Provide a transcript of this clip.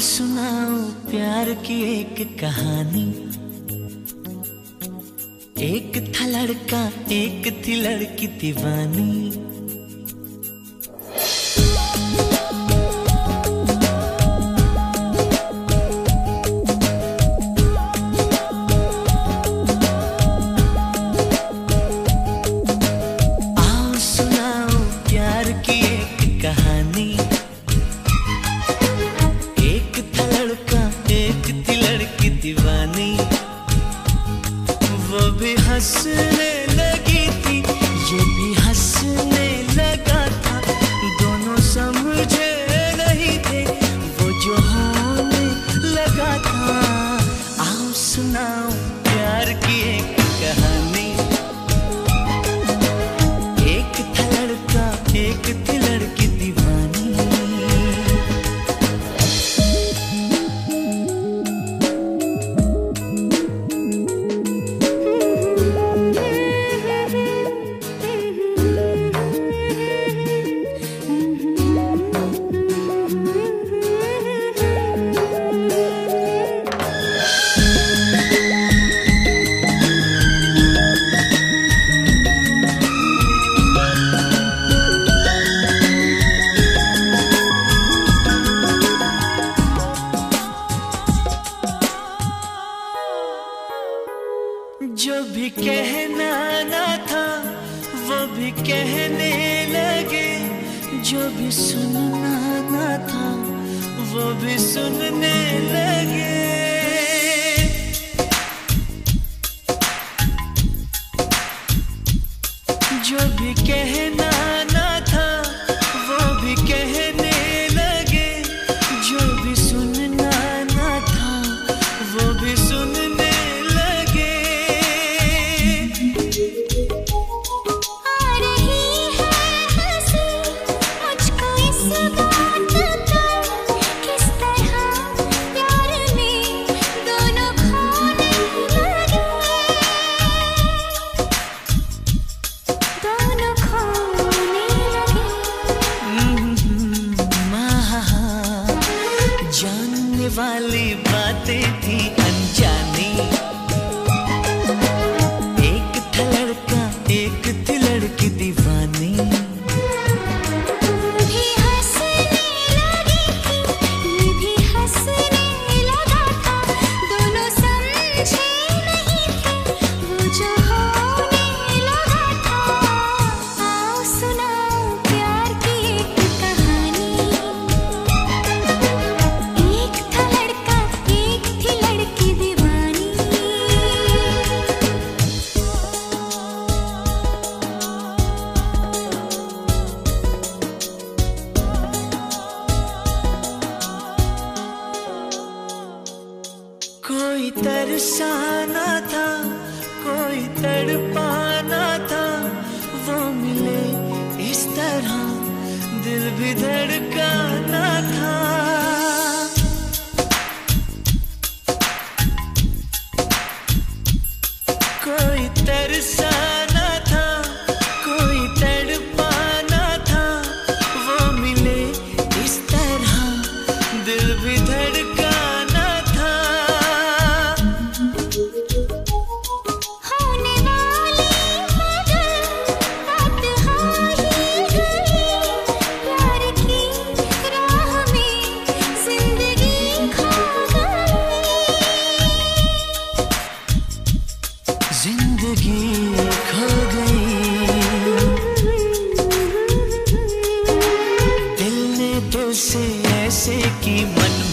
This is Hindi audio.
सुनाऊं प्यार की एक कहानी। एक था लड़का एक थी लड़की दीवानी। भी हंसने लगी थी ये भी हंसने कहना ना था, वो भी कहने लगे। जो भी सुनना ना था, वो भी सुनने लगे। तरसाना था, कोई तड़पाना था। वो मिले इस तरह, दिल भी धड़काना था। कोई तरसाना था, कोई था। वो मिले इस तरह, दिल भी धड़का तुझसे ऐसे की मन